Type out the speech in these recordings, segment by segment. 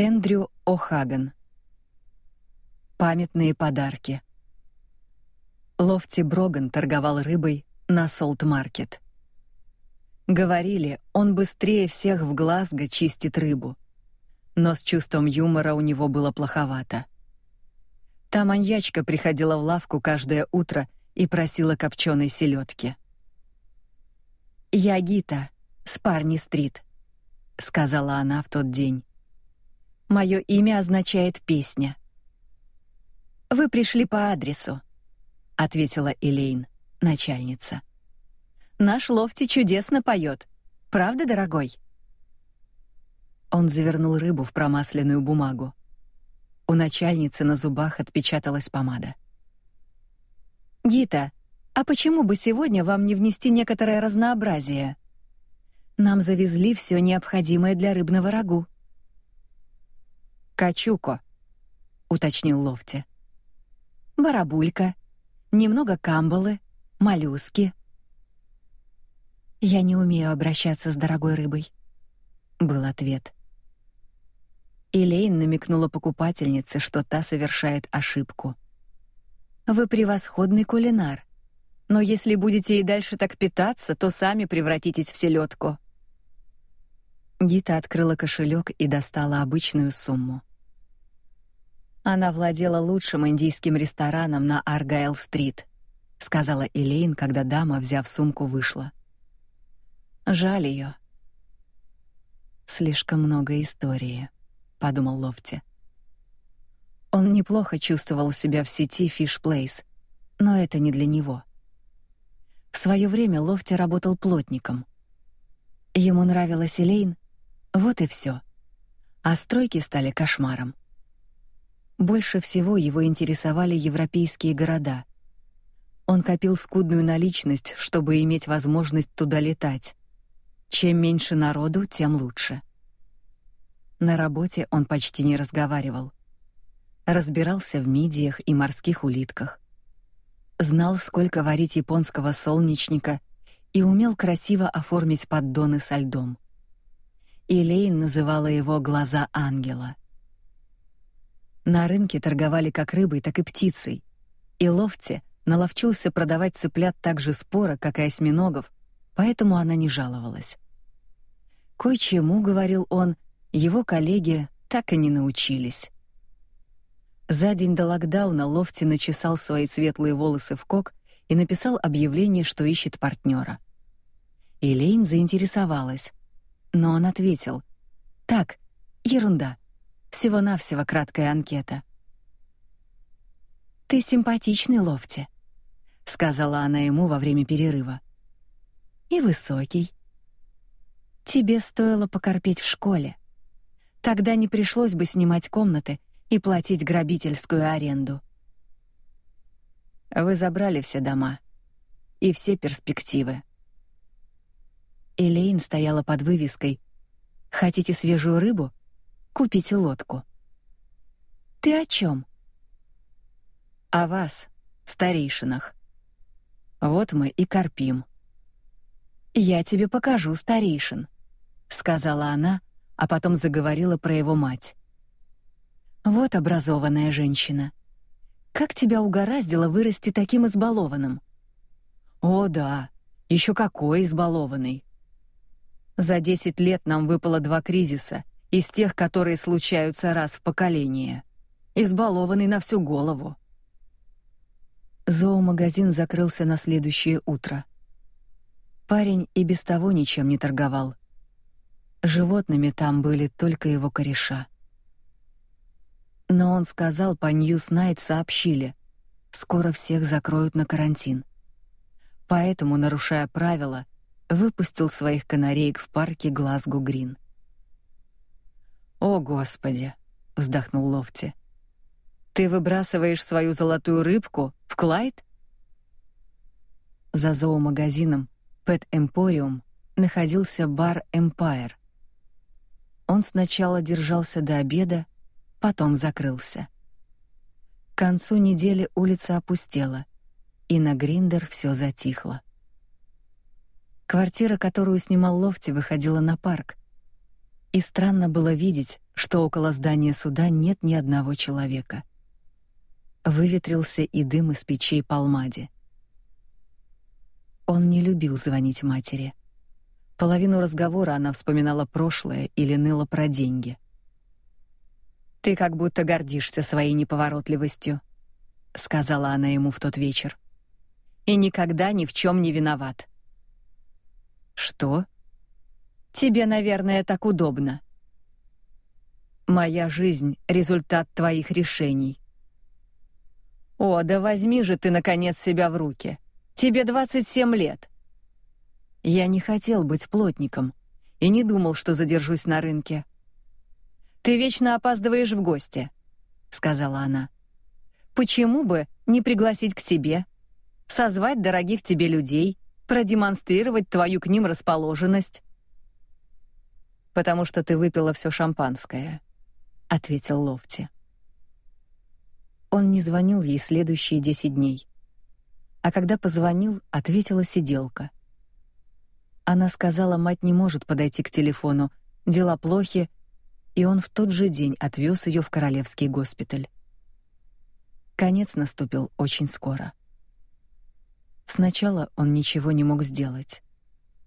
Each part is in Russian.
Эндрю О'Хаган. Памятные подарки. Лофти Броган торговал рыбой на Солт-маркет. Говорили, он быстрее всех в Глазго чистит рыбу. Но с чувством юмора у него было плоховато. Та маньячка приходила в лавку каждое утро и просила копченой селедки. «Я Гита, с Парни-стрит», — сказала она в тот день. Мое имя означает песня. Вы пришли по адресу, ответила Элейн, начальница. Наш Лофти чудесно поет. Правда, дорогой? Он завернул рыбу в промасленную бумагу. У начальницы на зубах отпечаталась помада. Гита, а почему бы сегодня вам не внести некоторое разнообразие? Нам завезли все необходимое для рыбного рагу. Качуко, уточнил Лофти. Барабулька, немного камбалы, моллюски. Я не умею обращаться с дорогой рыбой, был ответ. Элейн намекнула покупательнице, что та совершает ошибку. Вы превосходный кулинар, но если будете и дальше так питаться, то сами превратитесь в селедку. Гита открыла кошелек и достала обычную сумму. Она владела лучшим индийским рестораном на Аргайл-стрит, сказала Элейн, когда дама, взяв сумку, вышла. Жаль ее. Слишком много истории, подумал Лофти. Он неплохо чувствовал себя в сети Fish Place, но это не для него. В свое время Лофти работал плотником. Ему нравилась Элейн, вот и все. А стройки стали кошмаром. Больше всего его интересовали европейские города. Он копил скудную наличность, чтобы иметь возможность туда летать. Чем меньше народу, тем лучше. На работе он почти не разговаривал. Разбирался в мидиях и морских улитках. Знал, сколько варить японского солнечника и умел красиво оформить поддоны со льдом. Илейн называла его глаза ангела. На рынке торговали как рыбой, так и птицей. И Лофти наловчился продавать цыплят так же споро, как и осьминогов, поэтому она не жаловалась. Кое-чему, говорил он, его коллеги так и не научились. За день до локдауна Лофти начесал свои светлые волосы в кок и написал объявление, что ищет партнера. Элейн заинтересовалась, но он ответил: "Так, ерунда. Всего-навсего краткая анкета. Ты симпатичный, Лофти, сказала она ему во время перерыва. И высокий. Тебе стоило покорпеть в школе. Тогда не пришлось бы снимать комнаты и платить грабительскую аренду. Вы забрали все дома и все перспективы. Элейн стояла под вывеской: "Хотите свежую рыбу? Купите лодку. Ты о чем? О вас, старейшинах. Вот мы и корпим. Я тебе покажу старейшин, сказала она, а потом заговорила про его мать. Вот образованная женщина. Как тебя угораздило вырасти таким избалованным? О, да, еще какой избалованный. За десять лет нам выпало два кризиса, из тех, которые случаются раз в поколение. Избалованный на всю голову. Зоомагазин закрылся на следующее утро. Парень и без того ничем не торговал. Животными там были только его кореша. Но он сказал, по Newsnight сообщили, скоро всех закроют на карантин. Поэтому, нарушая правила, выпустил своих канареек в парке Глазго-Грин. О, господи, вздохнул Лофти. Ты выбрасываешь свою золотую рыбку в Клайд? За зоомагазином Pet Emporium находился бар Empire. Он сначала держался до обеда, потом закрылся. К концу недели улица опустела, и на Гриндер все затихло. Квартира, которую снимал Лофти, выходила на парк, И странно было видеть, что около здания суда нет ни одного человека. Выветрился и дым из печей Палмади. Он не любил звонить матери. Половину разговора она вспоминала прошлое или ныла про деньги. Ты как будто гордишься своей неповоротливостью, сказала она ему в тот вечер. И никогда ни в чем не виноват. Что? Тебе, наверное, так удобно. Моя жизнь результат твоих решений. О, да возьми же ты наконец себя в руки. Тебе 27 лет. Я не хотел быть плотником и не думал, что задержусь на рынке. Ты вечно опаздываешь в гости, сказала она. Почему бы не пригласить к себе, созвать дорогих тебе людей, продемонстрировать твою к ним расположенность? Потому что ты выпила все шампанское, ответил Лофти. Он не звонил ей следующие десять дней а когда позвонил, ответила сиделка. Она сказала, мать не может подойти к телефону, дела плохи, и он в тот же день отвез ее в королевский госпиталь. Конец наступил очень скоро. Сначала он ничего не мог сделать,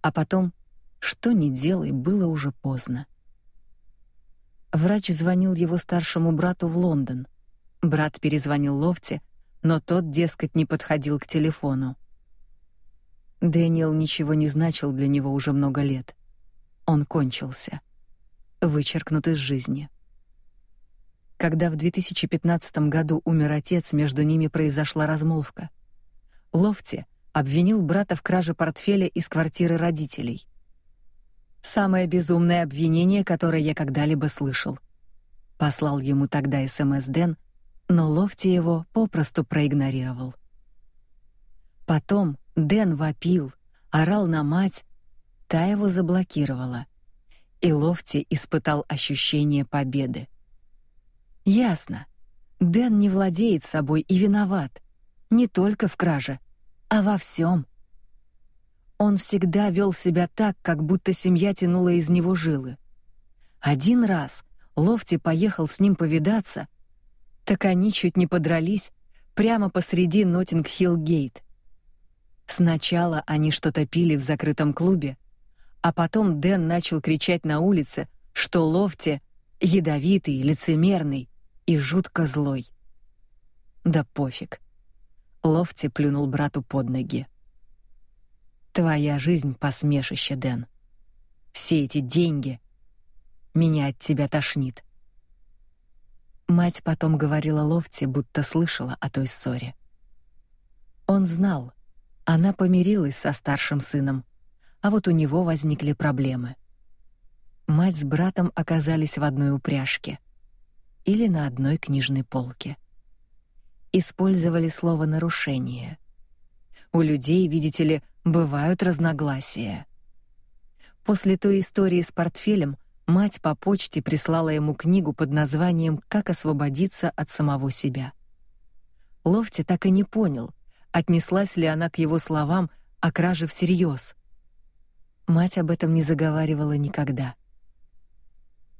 а потом, что ни делай, было уже поздно. Врач звонил его старшему брату в Лондон. Брат перезвонил Лофте, но тот, дескать, не подходил к телефону. Дэниел ничего не значил для него уже много лет. Он кончился, вычеркнут из жизни. Когда в 2015 году умер отец, между ними произошла размолвка. Лофти обвинил брата в краже портфеля из квартиры родителей. Самое безумное обвинение, которое я когда-либо слышал. Послал ему тогда СМС Дэн, но Лофти его попросту проигнорировал. Потом Дэн вопил, орал на мать, та его заблокировала. И Лофти испытал ощущение победы. Ясно. Дэн не владеет собой и виноват. Не только в краже, а во всем. Он всегда вел себя так, как будто семья тянула из него жилы. Один раз Лофти поехал с ним повидаться — так они чуть не подрались прямо посреди Ноттинг-Хилл-гейт. Сначала они что-то пили в закрытом клубе, а потом Дэн начал кричать на улице, что Лофти ядовитый, лицемерный и жутко злой. Да пофиг. Лофти плюнул брату под ноги. Твоя жизнь посмешище, Дэн. Все эти деньги меня от тебя тошнит. Мать потом говорила Лофти, будто слышала о той ссоре. Он знал, она помирилась со старшим сыном, а вот у него возникли проблемы. Мать с братом оказались в одной упряжке или на одной книжной полке. Использовали слово нарушение. У людей, видите ли, бывают разногласия. После той истории с портфелем Мать по почте прислала ему книгу под названием Как освободиться от самого себя. Лофти так и не понял, отнеслась ли она к его словам о краже всерьез. Мать об этом не заговаривала никогда.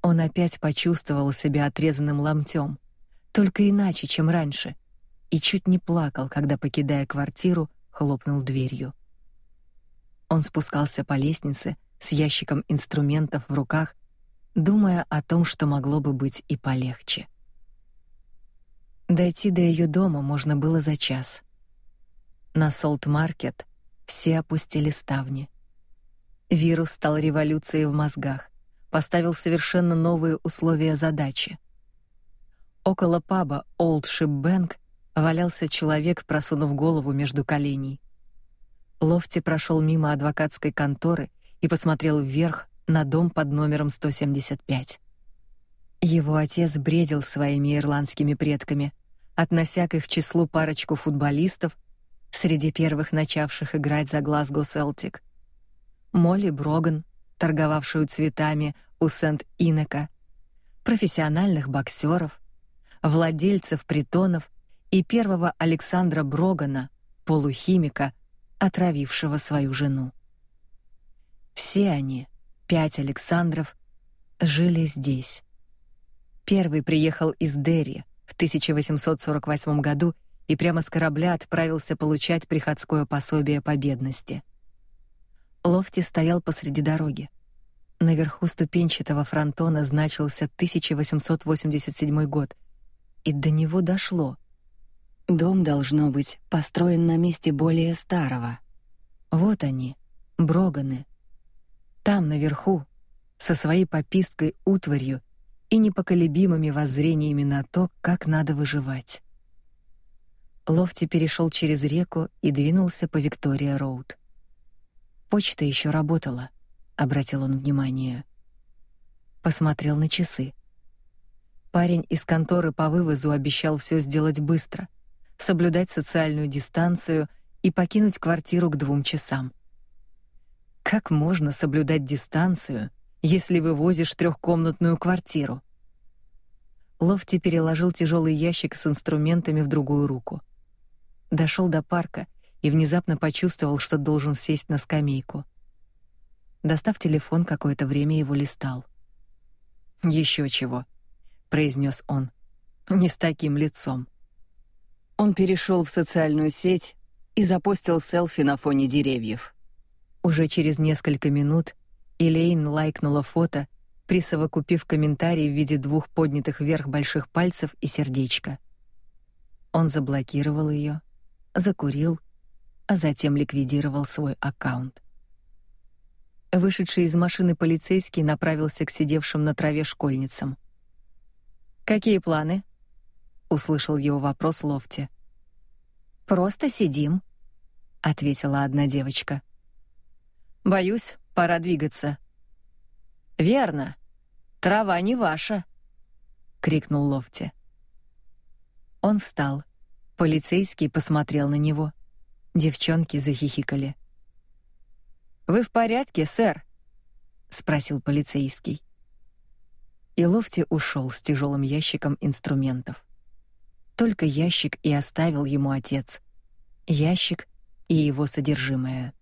Он опять почувствовал себя отрезанным ломтем, только иначе, чем раньше, и чуть не плакал, когда, покидая квартиру, хлопнул дверью. Он спускался по лестнице с ящиком инструментов в руках думая о том, что могло бы быть и полегче. Дойти до ее дома можно было за час. На Солт-маркет все опустили ставни. Вирус стал революцией в мозгах, поставил совершенно новые условия задачи. Около паба Old Ship Bank валялся человек, просунув голову между коленей. Лофти прошел мимо адвокатской конторы и посмотрел вверх на дом под номером 175. Его отец бредил своими ирландскими предками, относя к их числу парочку футболистов, среди первых начавших играть за Глазго Селтик. Молли Броган, торговавшую цветами у Сент-Инека, профессиональных боксеров, владельцев притонов и первого Александра Брогана, полухимика, отравившего свою жену. Все они пять Александров жили здесь. Первый приехал из Дерри в 1848 году и прямо с корабля отправился получать приходское пособие по бедности. Лофти стоял посреди дороги. Наверху ступенчатого фронтона значился 1887 год, и до него дошло. Дом должно быть построен на месте более старого. Вот они, Броганы. Там наверху, со своей пописткой утварью и непоколебимыми воззрениями на то, как надо выживать. Лофти перешел через реку и двинулся по Виктория-роуд. Почта еще работала обратил он внимание. Посмотрел на часы. Парень из конторы по вывозу обещал все сделать быстро, соблюдать социальную дистанцию и покинуть квартиру к двум часам. Как можно соблюдать дистанцию, если вывозишь трехкомнатную квартиру? Лофти переложил тяжелый ящик с инструментами в другую руку. Дошел до парка и внезапно почувствовал, что должен сесть на скамейку. Достав телефон, какое-то время его листал. Еще чего, произнес он. Не с таким лицом. Он перешел в социальную сеть и запостил селфи на фоне деревьев. Уже через несколько минут Элейн лайкнула фото, присовокупив комментарий в виде двух поднятых вверх больших пальцев и сердечка. Он заблокировал ее, закурил, а затем ликвидировал свой аккаунт. Вышедший из машины полицейский направился к сидевшим на траве школьницам. Какие планы? Услышал его вопрос Лофти. Просто сидим, ответила одна девочка. Боюсь, пора двигаться. Верно. Трава не ваша, крикнул Лофти. Он встал. Полицейский посмотрел на него. Девчонки захихикали. Вы в порядке, сэр? спросил полицейский. И Лофти ушел с тяжелым ящиком инструментов. Только ящик и оставил ему отец. Ящик и его содержимое.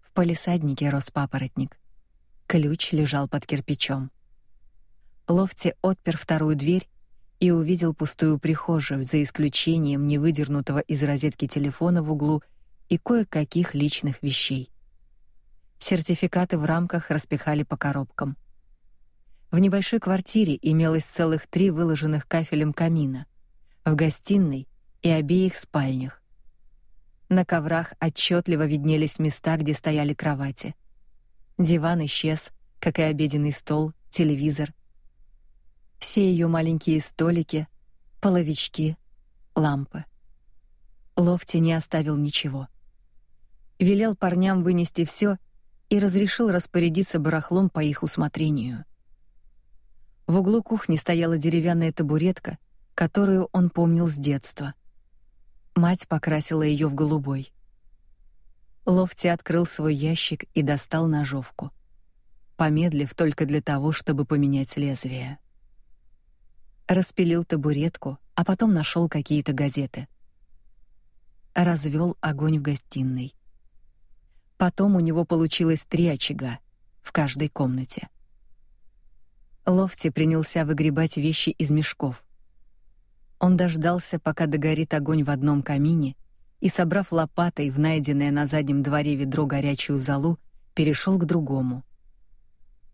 В полисаднике рос папоротник. Ключ лежал под кирпичом. Лофти отпер вторую дверь и увидел пустую прихожую, за исключением невыдернутого из розетки телефона в углу и кое-каких личных вещей. Сертификаты в рамках распихали по коробкам. В небольшой квартире имелось целых три выложенных кафелем камина, в гостиной и обеих спальнях. На коврах отчетливо виднелись места, где стояли кровати. Диван исчез, как и обеденный стол, телевизор. Все ее маленькие столики, половички, лампы. Лофти не оставил ничего. Велел парням вынести все и разрешил распорядиться барахлом по их усмотрению. В углу кухни стояла деревянная табуретка, которую он помнил с детства. Мать покрасила ее в голубой. Лофти открыл свой ящик и достал ножовку, помедлив только для того, чтобы поменять лезвие. Распилил табуретку, а потом нашел какие-то газеты. Развел огонь в гостиной. Потом у него получилось три очага в каждой комнате. Лофти принялся выгребать вещи из мешков. Он дождался, пока догорит огонь в одном камине, и, собрав лопатой в найденное на заднем дворе ведро горячую золу, перешел к другому.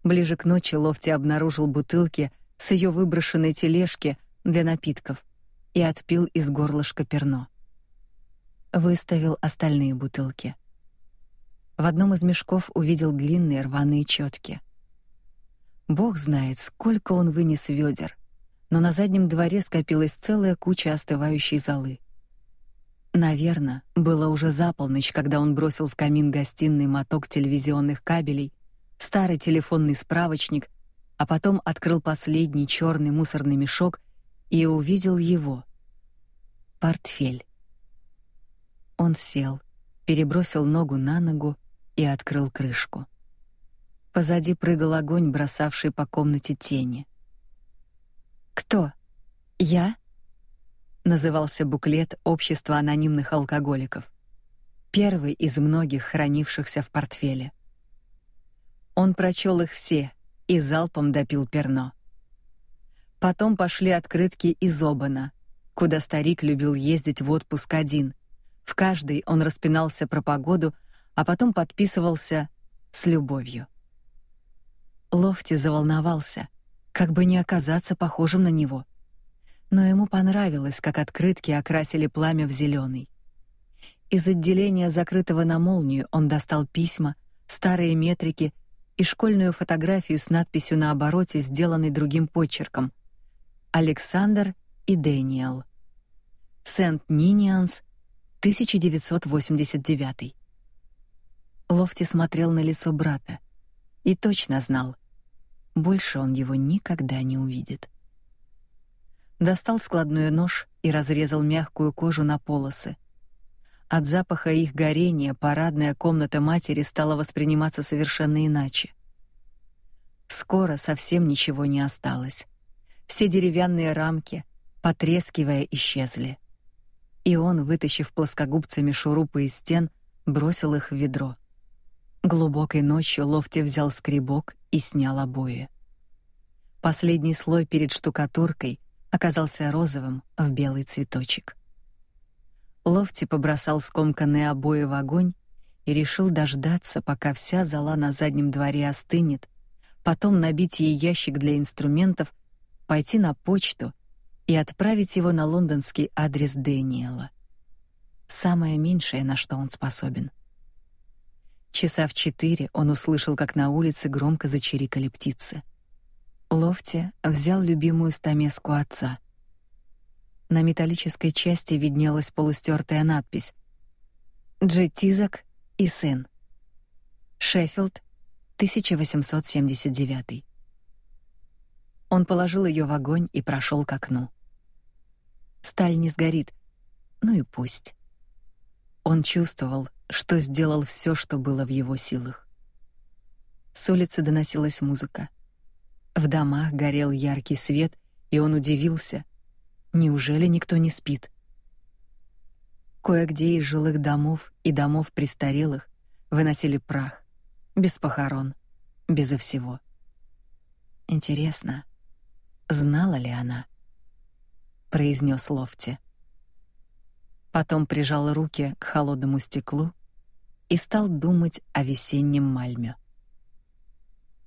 Ближе к ночи Лофти обнаружил бутылки с ее выброшенной тележки для напитков и отпил из горлышка перно. Выставил остальные бутылки. В одном из мешков увидел длинные рваные четки. Бог знает, сколько он вынес ведер, но на заднем дворе скопилась целая куча остывающей золы. Наверное, было уже за полночь, когда он бросил в камин гостиной моток телевизионных кабелей, старый телефонный справочник, а потом открыл последний черный мусорный мешок и увидел его. Портфель. Он сел, перебросил ногу на ногу и открыл крышку. Позади прыгал огонь, бросавший по комнате тени. Кто? Я? Назывался буклет Общества анонимных алкоголиков. Первый из многих хранившихся в портфеле. Он прочел их все, и залпом допил перно. Потом пошли открытки из Обана, куда старик любил ездить в отпуск один. В каждой он распинался про погоду, а потом подписывался с любовью. Лофти заволновался, как бы не оказаться похожим на него. Но ему понравилось, как открытки окрасили пламя в зеленый. Из отделения, закрытого на молнию, он достал письма, старые метрики и школьную фотографию с надписью на обороте, сделанной другим почерком. Александр и Дэниел. Сент-Нинианс, 1989. Лофти смотрел на лицо брата и точно знал, больше он его никогда не увидит. Достал складной нож и разрезал мягкую кожу на полосы. От запаха их горения парадная комната матери стала восприниматься совершенно иначе. Скоро совсем ничего не осталось. Все деревянные рамки, потрескивая, исчезли. И он, вытащив плоскогубцами шурупы из стен, бросил их в ведро. Глубокой ночью Лофти взял скребок и снял обои. Последний слой перед штукатуркой оказался розовым в белый цветочек. Лофти побросал скомканные обои в огонь и решил дождаться, пока вся зала на заднем дворе остынет, потом набить ей ящик для инструментов, пойти на почту и отправить его на лондонский адрес Дэниела. Самое меньшее, на что он способен — Часа в четыре он услышал, как на улице громко зачирикали птицы. Лофти взял любимую стамеску отца. На металлической части виднелась полустертая надпись «Джеттизак и сын. Шеффилд, 1879». Он положил ее в огонь и прошел к окну. Сталь не сгорит, ну и пусть. Он чувствовал, что сделал все, что было в его силах. С улицы доносилась музыка. В домах горел яркий свет, и он удивился. Неужели никто не спит? Кое-где из жилых домов и домов престарелых выносили прах, без похорон, безо всего. Интересно, знала ли она? произнес Лофти. Потом прижал руки к холодному стеклу и стал думать о весеннем Мальме.